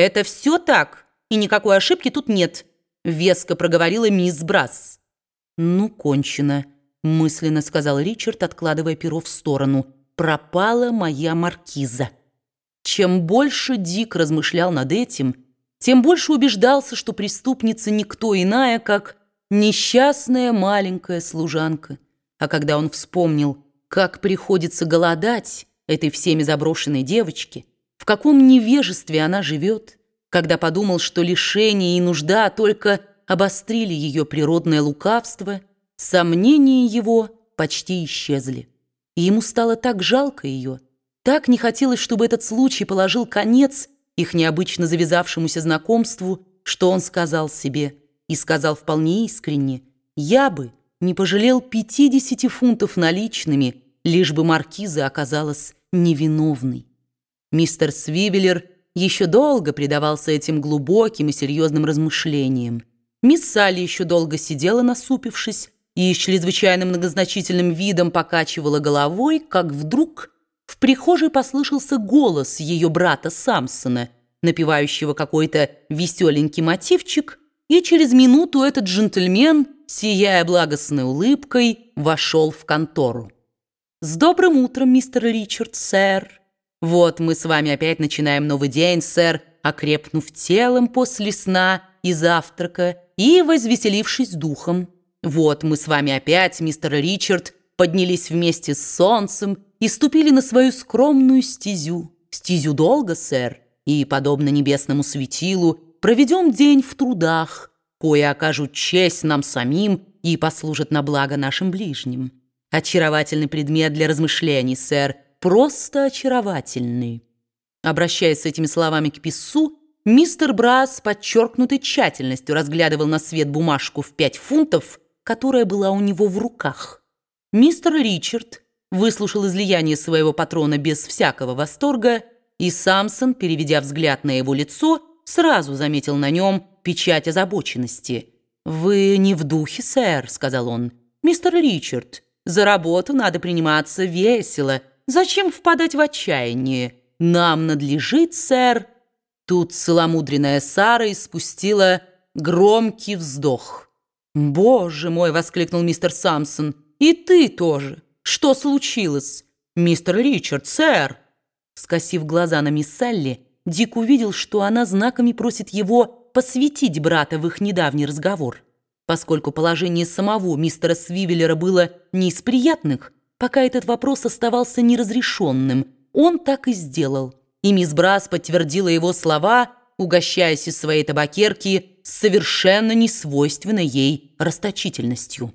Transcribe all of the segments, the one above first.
«Это все так, и никакой ошибки тут нет», — веско проговорила мисс Брас. «Ну, кончено», — мысленно сказал Ричард, откладывая перо в сторону. «Пропала моя маркиза». Чем больше Дик размышлял над этим, тем больше убеждался, что преступница никто иная, как несчастная маленькая служанка. А когда он вспомнил, как приходится голодать этой всеми заброшенной девочке, в каком невежестве она живет, когда подумал, что лишение и нужда только обострили ее природное лукавство, сомнения его почти исчезли. И ему стало так жалко ее, так не хотелось, чтобы этот случай положил конец их необычно завязавшемуся знакомству, что он сказал себе, и сказал вполне искренне, «Я бы не пожалел 50 фунтов наличными, лишь бы маркиза оказалась невиновной». Мистер Свивеллер еще долго предавался этим глубоким и серьезным размышлениям. Мисс Салли еще долго сидела, насупившись, и с чрезвычайно многозначительным видом покачивала головой, как вдруг в прихожей послышался голос ее брата Самсона, напевающего какой-то веселенький мотивчик, и через минуту этот джентльмен, сияя благостной улыбкой, вошел в контору. «С добрым утром, мистер Ричард, сэр!» Вот мы с вами опять начинаем новый день, сэр, окрепнув телом после сна и завтрака и возвеселившись духом. Вот мы с вами опять, мистер Ричард, поднялись вместе с солнцем и ступили на свою скромную стезю. Стезю долго, сэр, и, подобно небесному светилу, проведем день в трудах, кое окажут честь нам самим и послужат на благо нашим ближним. Очаровательный предмет для размышлений, сэр, просто очаровательный». Обращаясь с этими словами к писцу, мистер Брас с подчеркнутой тщательностью разглядывал на свет бумажку в пять фунтов, которая была у него в руках. Мистер Ричард выслушал излияние своего патрона без всякого восторга, и Самсон, переведя взгляд на его лицо, сразу заметил на нем печать озабоченности. «Вы не в духе, сэр», — сказал он. «Мистер Ричард, за работу надо приниматься весело, Зачем впадать в отчаяние? Нам надлежит, сэр...» Тут целомудренная Сара испустила громкий вздох. «Боже мой!» — воскликнул мистер Самсон. «И ты тоже! Что случилось?» «Мистер Ричард, сэр!» Скосив глаза на мисс Салли, Дик увидел, что она знаками просит его посвятить брата в их недавний разговор. Поскольку положение самого мистера Свивеллера было не из приятных, Пока этот вопрос оставался неразрешенным, он так и сделал. И мисс Брас подтвердила его слова, угощаясь из своей табакерки совершенно несвойственной ей расточительностью.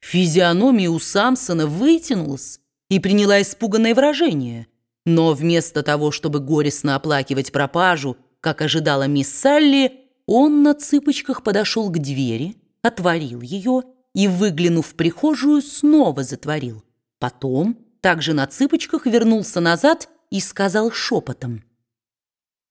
Физиономия у Самсона вытянулась и приняла испуганное выражение. Но вместо того, чтобы горестно оплакивать пропажу, как ожидала мисс Салли, он на цыпочках подошел к двери, отворил ее и, выглянув в прихожую, снова затворил. Потом, также на цыпочках, вернулся назад и сказал шепотом.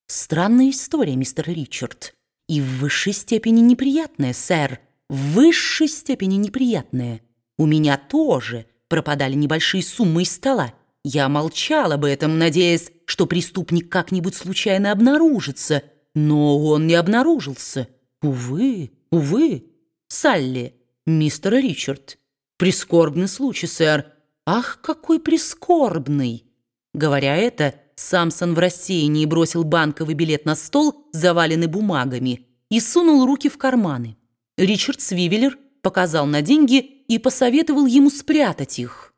«Странная история, мистер Ричард, и в высшей степени неприятная, сэр, в высшей степени неприятная. У меня тоже пропадали небольшие суммы из стола. Я молчал об этом, надеясь, что преступник как-нибудь случайно обнаружится, но он не обнаружился. Увы, увы. Салли, мистер Ричард, прискорбный случай, сэр, «Ах, какой прискорбный!» Говоря это, Самсон в рассеянии бросил банковый билет на стол, заваленный бумагами, и сунул руки в карманы. Ричард Свивеллер показал на деньги и посоветовал ему спрятать их.